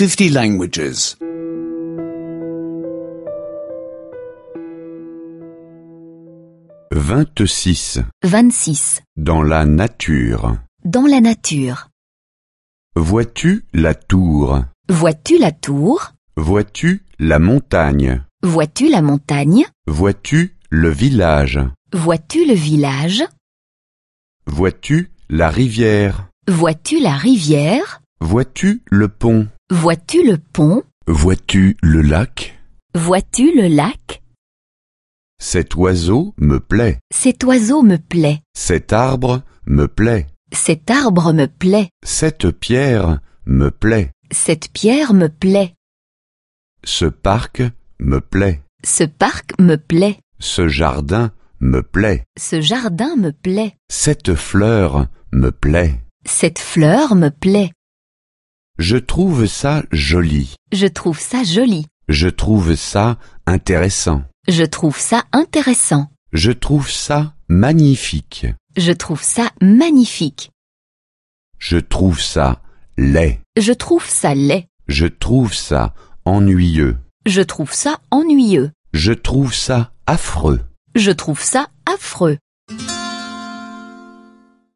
50 languages. 26. 26. Dans la nature. Dans la nature. Vois-tu la tour? Vois-tu la tour? Vois-tu la montagne? Vois-tu la montagne? Vois-tu le village? Vois-tu le village? Vois-tu la rivière? Vois-tu la rivière? Vois-tu le pont? Vois-tu le pont Vois-tu le lac Vois-tu le lac Cet oiseau me plaît. Cet oiseau me plaît. Cet arbre me plaît. Cet arbre me plaît. Cette pierre me plaît. Cette pierre me plaît. Ce parc me plaît. Ce parc me plaît. Ce jardin me plaît. Ce jardin me plaît. Cette fleur me plaît. Cette fleur me plaît. Je trouve ça joli. Je trouve ça joli. Je trouve ça intéressant. Je trouve ça intéressant. Je trouve ça magnifique. Je trouve ça magnifique. Je trouve ça laid. Je trouve ça laid. Je trouve ça ennuyeux. Je trouve ça ennuyeux. Je trouve ça affreux. Je trouve ça affreux.